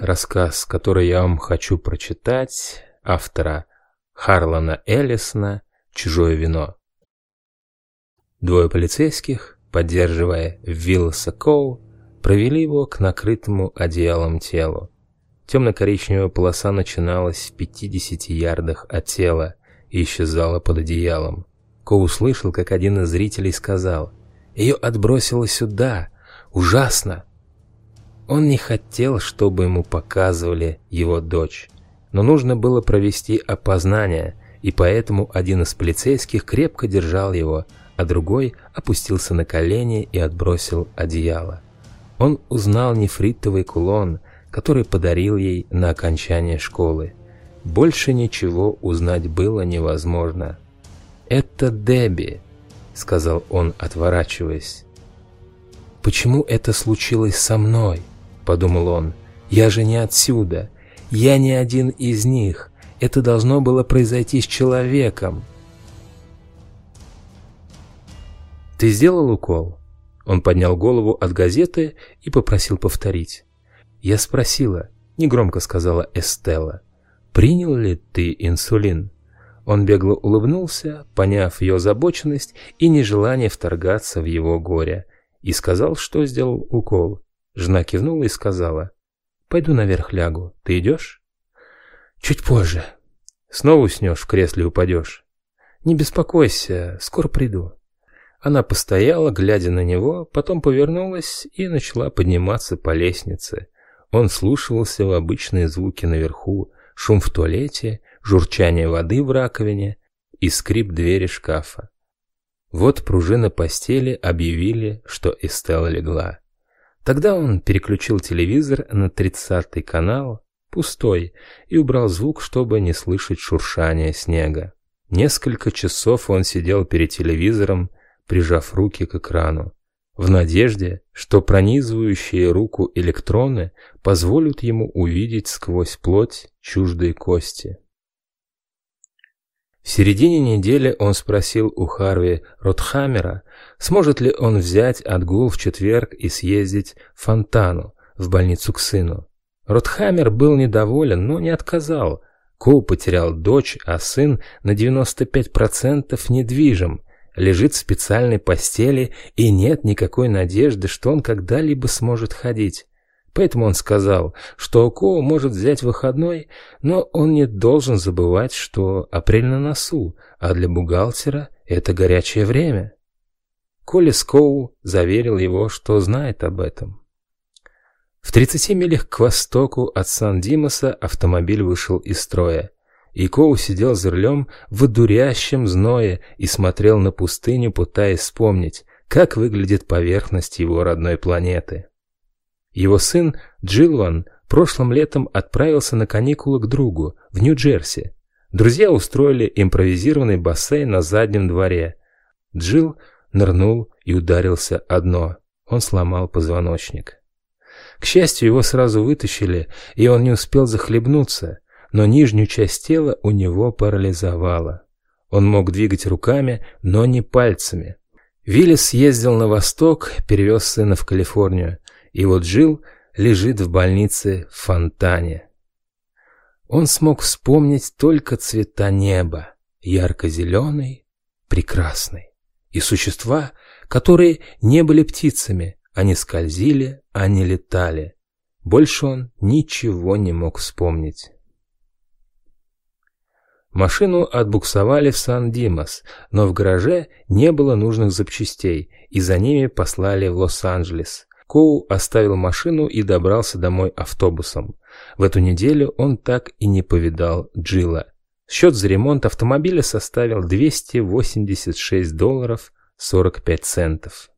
рассказ, который я вам хочу прочитать, автора Харлана Эллисона «Чужое вино». Двое полицейских, поддерживая Виллса Коу, провели его к накрытому одеялом телу. Темно-коричневая полоса начиналась в 50 ярдах от тела и исчезала под одеялом. Коу услышал, как один из зрителей сказал «Ее отбросило сюда! Ужасно!» Он не хотел, чтобы ему показывали его дочь, но нужно было провести опознание, и поэтому один из полицейских крепко держал его, а другой опустился на колени и отбросил одеяло. Он узнал нефритовый кулон, который подарил ей на окончание школы. Больше ничего узнать было невозможно. «Это Дебби», — сказал он, отворачиваясь. «Почему это случилось со мной?» — подумал он. «Я же не отсюда. Я не один из них. Это должно было произойти с человеком». «Ты сделал укол?» Он поднял голову от газеты и попросил повторить. «Я спросила», — негромко сказала Эстелла, «принял ли ты инсулин?» Он бегло улыбнулся, поняв ее озабоченность и нежелание вторгаться в его горе, и сказал, что сделал укол. Жена кивнула и сказала, «Пойду наверх лягу. Ты идешь?» «Чуть позже. Снова уснешь, в кресле упадешь. Не беспокойся, скоро приду». Она постояла, глядя на него, потом повернулась и начала подниматься по лестнице. Он слушался в обычные звуки наверху, шум в туалете, журчание воды в раковине и скрип двери шкафа. Вот пружина постели объявили, что Эстелла легла. Тогда он переключил телевизор на тридцатый канал, пустой, и убрал звук, чтобы не слышать шуршания снега. Несколько часов он сидел перед телевизором, прижав руки к экрану, в надежде, что пронизывающие руку электроны позволят ему увидеть сквозь плоть чуждые кости. В середине недели он спросил у Харви Ротхаммера, сможет ли он взять отгул в четверг и съездить в Фонтану, в больницу к сыну. Ротхаммер был недоволен, но не отказал. Коу потерял дочь, а сын на 95% недвижим, лежит в специальной постели и нет никакой надежды, что он когда-либо сможет ходить. Поэтому он сказал, что Око может взять выходной, но он не должен забывать, что апрель на носу, а для бухгалтера это горячее время. Коли Скоу заверил его, что знает об этом. В 30 милях к востоку от Сан-Димаса автомобиль вышел из строя. И Коу сидел за рулем в одурящем зное и смотрел на пустыню, пытаясь вспомнить, как выглядит поверхность его родной планеты. Его сын Джилван прошлым летом отправился на каникулы к другу в Нью-Джерси. Друзья устроили импровизированный бассейн на заднем дворе. Джилл нырнул и ударился о дно. Он сломал позвоночник. К счастью, его сразу вытащили, и он не успел захлебнуться – но нижнюю часть тела у него парализовало. Он мог двигать руками, но не пальцами. Виллис съездил на восток, перевез сына в Калифорнию, и вот жил, лежит в больнице в Фонтане. Он смог вспомнить только цвета неба, ярко-зеленый, прекрасный, и существа, которые не были птицами, они скользили, они летали. Больше он ничего не мог вспомнить. Машину отбуксовали в Сан-Димас, но в гараже не было нужных запчастей, и за ними послали в Лос-Анджелес. Коу оставил машину и добрался домой автобусом. В эту неделю он так и не повидал Джилла. Счет за ремонт автомобиля составил 286 долларов 45 центов.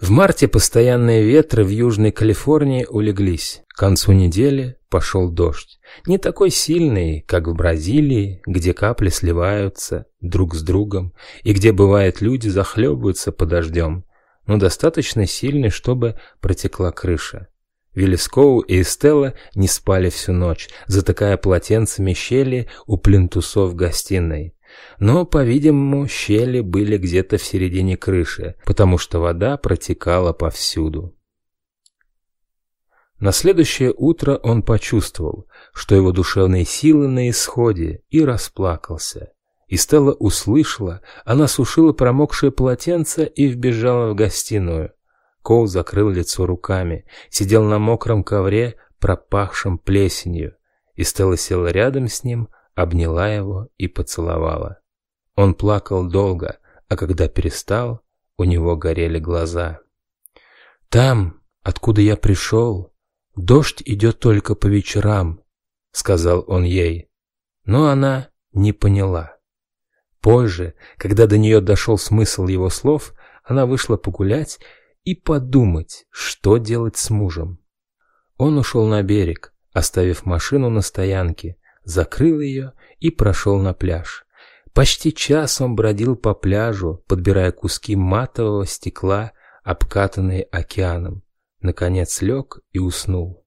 В марте постоянные ветры в Южной Калифорнии улеглись. К концу недели пошел дождь. Не такой сильный, как в Бразилии, где капли сливаются друг с другом и где, бывает, люди захлебываются под дождем, но достаточно сильный, чтобы протекла крыша. Велескоу и Эстелла не спали всю ночь, затыкая полотенцами щели у плинтусов гостиной. Но, по-видимому, щели были где-то в середине крыши, потому что вода протекала повсюду. На следующее утро он почувствовал, что его душевные силы на исходе, и расплакался. И Стелла услышала, она сушила промокшее полотенце и вбежала в гостиную. Коул закрыл лицо руками, сидел на мокром ковре, пропахшем плесенью, и Стелла села рядом с ним, обняла его и поцеловала. Он плакал долго, а когда перестал, у него горели глаза. «Там, откуда я пришел, дождь идет только по вечерам», — сказал он ей. Но она не поняла. Позже, когда до нее дошел смысл его слов, она вышла погулять и подумать, что делать с мужем. Он ушел на берег, оставив машину на стоянке, закрыл ее и прошел на пляж. Почти час он бродил по пляжу, подбирая куски матового стекла, обкатанные океаном. Наконец лег и уснул.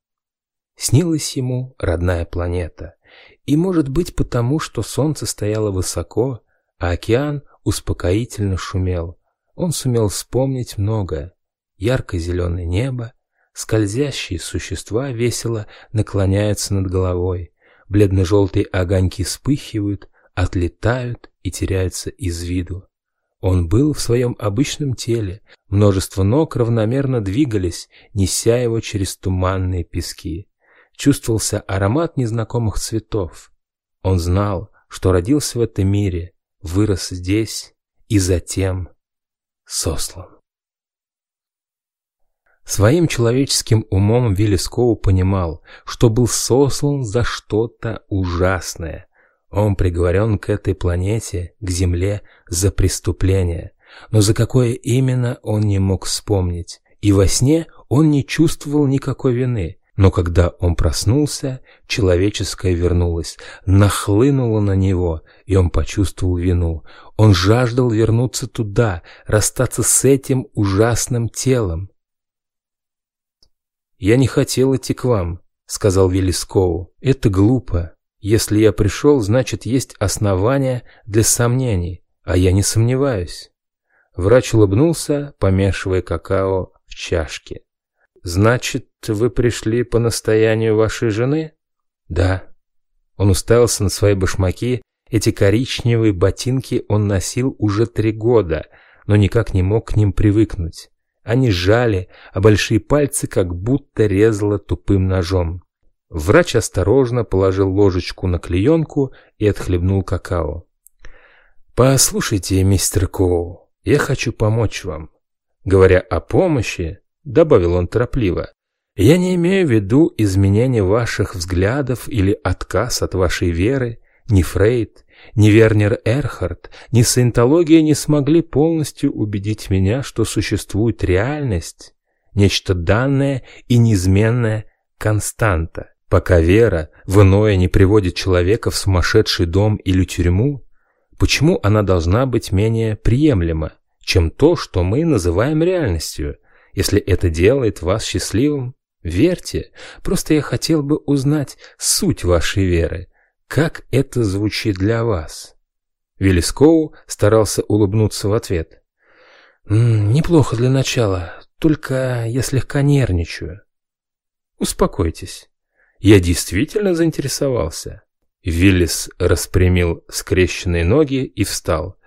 Снилась ему родная планета. И, может быть, потому, что солнце стояло высоко, а океан успокоительно шумел. Он сумел вспомнить многое. Ярко-зеленое небо, скользящие существа весело наклоняются над головой, бледно-желтые огоньки вспыхивают, отлетают и теряются из виду. Он был в своем обычном теле, множество ног равномерно двигались, неся его через туманные пески. Чувствовался аромат незнакомых цветов. Он знал, что родился в этом мире, вырос здесь и затем сослан. Своим человеческим умом Виллискоу понимал, что был сослан за что-то ужасное. Он приговорен к этой планете, к Земле, за преступление. Но за какое именно он не мог вспомнить. И во сне он не чувствовал никакой вины. Но когда он проснулся, человеческое вернулось, нахлынуло на него, и он почувствовал вину. Он жаждал вернуться туда, расстаться с этим ужасным телом. «Я не хотел идти к вам», — сказал Велискоу. «Это глупо. Если я пришел, значит, есть основания для сомнений, а я не сомневаюсь». Врач улыбнулся, помешивая какао в чашке. «Значит, вы пришли по настоянию вашей жены?» «Да». Он уставился на свои башмаки. Эти коричневые ботинки он носил уже три года, но никак не мог к ним привыкнуть. Они сжали, а большие пальцы как будто резало тупым ножом. Врач осторожно положил ложечку на клеенку и отхлебнул какао. «Послушайте, мистер Коу, я хочу помочь вам. Говоря о помощи, — добавил он торопливо, — я не имею в виду изменение ваших взглядов или отказ от вашей веры, ни Фрейд, ни Вернер Эрхард, ни саентология не смогли полностью убедить меня, что существует реальность, нечто данное и неизменное константа. Пока вера в иное не приводит человека в сумасшедший дом или тюрьму, почему она должна быть менее приемлема, чем то, что мы называем реальностью? Если это делает вас счастливым, верьте. Просто я хотел бы узнать суть вашей веры, как это звучит для вас? Велискоу старался улыбнуться в ответ. «Неплохо для начала, только я слегка нервничаю». «Успокойтесь. Я действительно заинтересовался». Виллис распрямил скрещенные ноги и встал.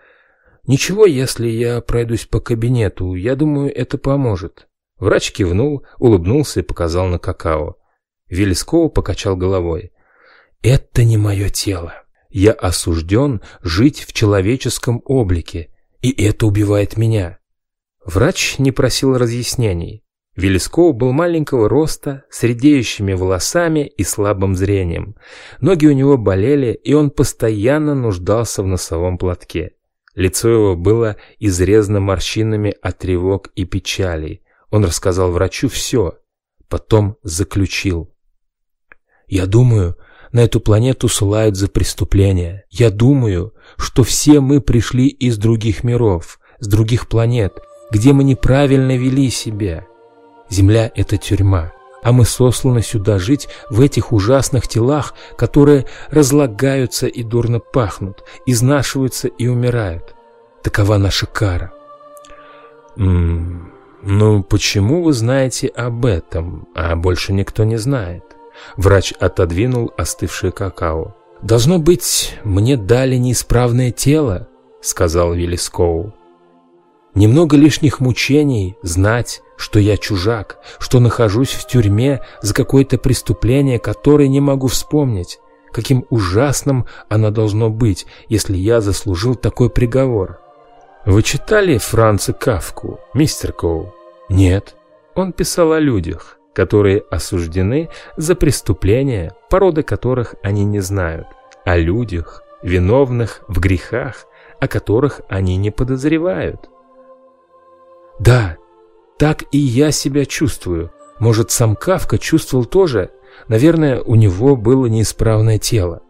«Ничего, если я пройдусь по кабинету, я думаю, это поможет». Врач кивнул, улыбнулся и показал на какао. Виллискоу покачал головой. Это не мое тело. Я осужден жить в человеческом облике, и это убивает меня. Врач не просил разъяснений. Велесков был маленького роста, с редеющими волосами и слабым зрением. Ноги у него болели, и он постоянно нуждался в носовом платке. Лицо его было изрезано морщинами от тревог и печалей. Он рассказал врачу все, потом заключил. «Я думаю, на эту планету ссылают за преступления. Я думаю, что все мы пришли из других миров, с других планет, где мы неправильно вели себя. Земля — это тюрьма, а мы сосланы сюда жить в этих ужасных телах, которые разлагаются и дурно пахнут, изнашиваются и умирают. Такова наша кара. М -м, «Ну, почему вы знаете об этом, а больше никто не знает?» Врач отодвинул остывшее какао. «Должно быть, мне дали неисправное тело», — сказал Виллискоу. «Немного лишних мучений знать, что я чужак, что нахожусь в тюрьме за какое-то преступление, которое не могу вспомнить. Каким ужасным оно должно быть, если я заслужил такой приговор». «Вы читали Франца Кавку, мистер Коу?» «Нет». Он писал о людях, которые осуждены за преступления, породы которых они не знают, о людях, виновных в грехах, о которых они не подозревают. Да, так и я себя чувствую. Может, сам Кавка чувствовал тоже? Наверное, у него было неисправное тело.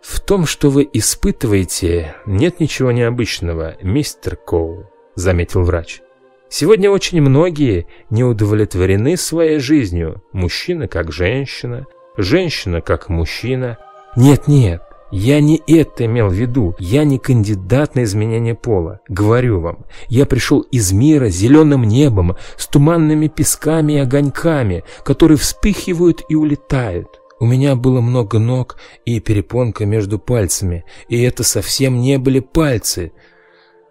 В том, что вы испытываете, нет ничего необычного, мистер Коу, заметил врач. Сегодня очень многие не удовлетворены своей жизнью. Мужчина как женщина, женщина как мужчина. Нет-нет, я не это имел в виду. Я не кандидат на изменение пола. Говорю вам, я пришел из мира зеленым небом, с туманными песками и огоньками, которые вспыхивают и улетают. У меня было много ног и перепонка между пальцами, и это совсем не были пальцы.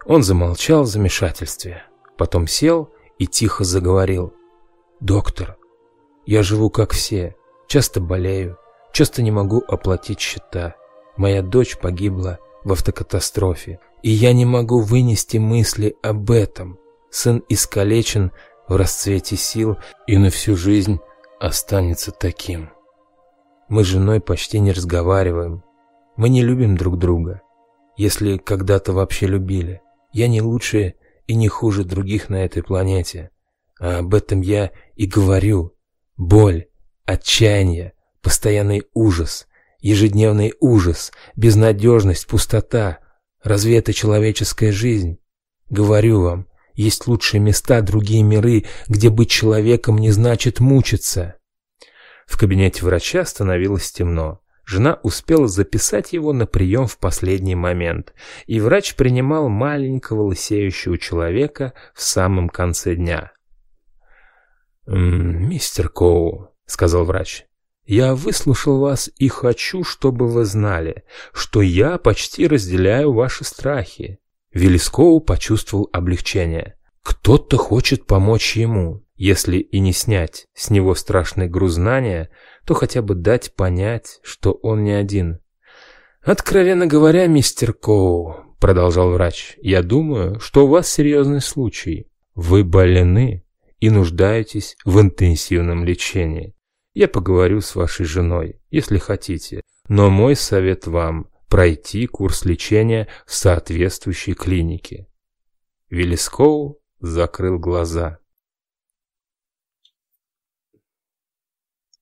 Он замолчал в замешательстве. Потом сел и тихо заговорил. «Доктор, я живу как все, часто болею, часто не могу оплатить счета. Моя дочь погибла в автокатастрофе, и я не могу вынести мысли об этом. Сын искалечен в расцвете сил и на всю жизнь останется таким. Мы с женой почти не разговариваем. Мы не любим друг друга, если когда-то вообще любили. Я не лучше и не хуже других на этой планете. А об этом я и говорю. Боль, отчаяние, постоянный ужас, ежедневный ужас, безнадежность, пустота. Разве это человеческая жизнь? Говорю вам, есть лучшие места, другие миры, где быть человеком не значит мучиться. В кабинете врача становилось темно. Жена успела записать его на прием в последний момент, и врач принимал маленького лысеющего человека в самом конце дня. «Мистер Коу», — сказал врач, — «я выслушал вас и хочу, чтобы вы знали, что я почти разделяю ваши страхи». Велискоу почувствовал облегчение. Кто-то хочет помочь ему. Если и не снять с него страшный груз знания, то хотя бы дать понять, что он не один. «Откровенно говоря, мистер Коу», — продолжал врач, — «я думаю, что у вас серьезный случай. Вы больны и нуждаетесь в интенсивном лечении. Я поговорю с вашей женой, если хотите, но мой совет вам — пройти курс лечения в соответствующей клинике». Велискоу закрыл глаза.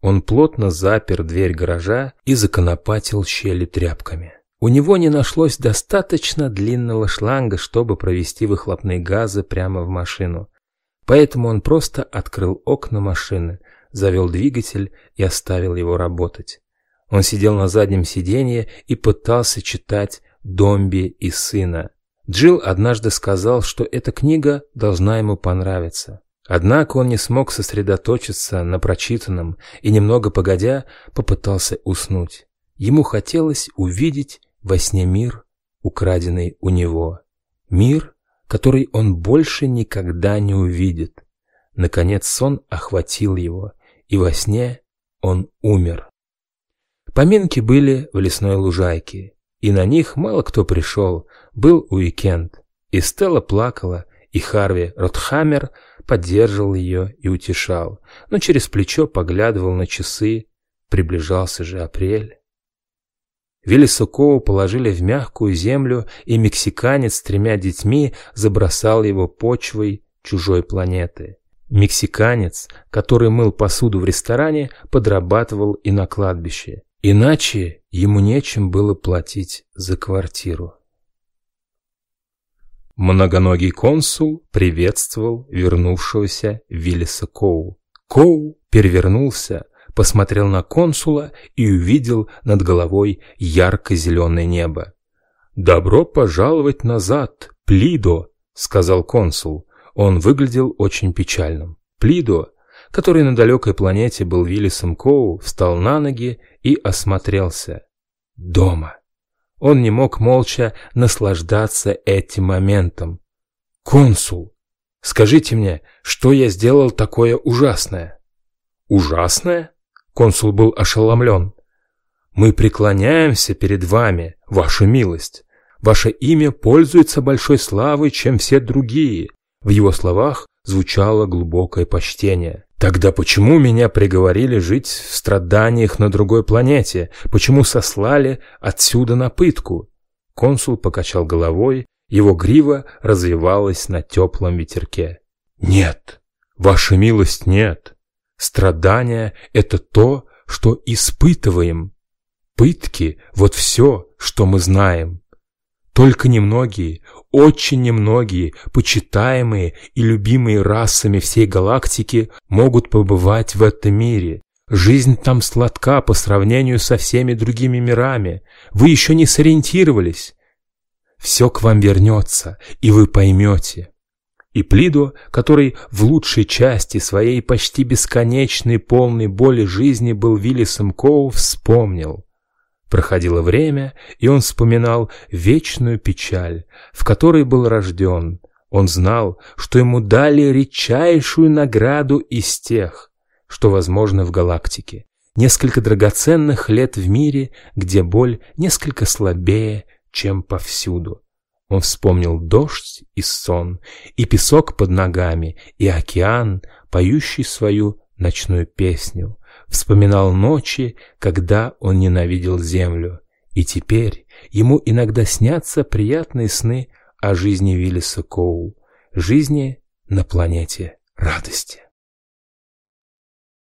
Он плотно запер дверь гаража и законопатил щели тряпками. У него не нашлось достаточно длинного шланга, чтобы провести выхлопные газы прямо в машину. Поэтому он просто открыл окна машины, завел двигатель и оставил его работать. Он сидел на заднем сиденье и пытался читать «Домби и сына». Джилл однажды сказал, что эта книга должна ему понравиться. Однако он не смог сосредоточиться на прочитанном и, немного погодя, попытался уснуть. Ему хотелось увидеть во сне мир, украденный у него. Мир, который он больше никогда не увидит. Наконец сон охватил его, и во сне он умер. Поминки были в лесной лужайке, и на них мало кто пришел, был уикенд. И Стелла плакала, и Харви Ротхаммер поддерживал ее и утешал, но через плечо поглядывал на часы, приближался же апрель. Велисукова положили в мягкую землю, и мексиканец с тремя детьми забросал его почвой чужой планеты. Мексиканец, который мыл посуду в ресторане, подрабатывал и на кладбище. Иначе ему нечем было платить за квартиру. Многоногий консул приветствовал вернувшегося Виллиса Коу. Коу перевернулся, посмотрел на консула и увидел над головой ярко-зеленое небо. «Добро пожаловать назад, Плидо!» — сказал консул. Он выглядел очень печальным. Плидо, который на далекой планете был Виллисом Коу, встал на ноги и осмотрелся. Дома. Он не мог молча наслаждаться этим моментом. «Консул, скажите мне, что я сделал такое ужасное?» «Ужасное?» Консул был ошеломлен. «Мы преклоняемся перед вами, ваша милость. Ваше имя пользуется большой славой, чем все другие». В его словах звучало глубокое почтение. «Тогда почему меня приговорили жить в страданиях на другой планете? Почему сослали отсюда на пытку?» Консул покачал головой, его грива развивалась на теплом ветерке. «Нет, ваша милость, нет. Страдания — это то, что испытываем. Пытки — вот все, что мы знаем. Только немногие, очень немногие, почитаемые и любимые расами всей галактики могут побывать в этом мире. Жизнь там сладка по сравнению со всеми другими мирами. Вы еще не сориентировались. Все к вам вернется, и вы поймете. И Плидо, который в лучшей части своей почти бесконечной полной боли жизни был Виллисом Коу, вспомнил. Проходило время, и он вспоминал вечную печаль, в которой был рожден. Он знал, что ему дали редчайшую награду из тех, что возможно в галактике. Несколько драгоценных лет в мире, где боль несколько слабее, чем повсюду. Он вспомнил дождь и сон, и песок под ногами, и океан, поющий свою ночную песню. Вспоминал ночи, когда он ненавидел землю. И теперь ему иногда снятся приятные сны о жизни Виллиса Коу, жизни на планете радости.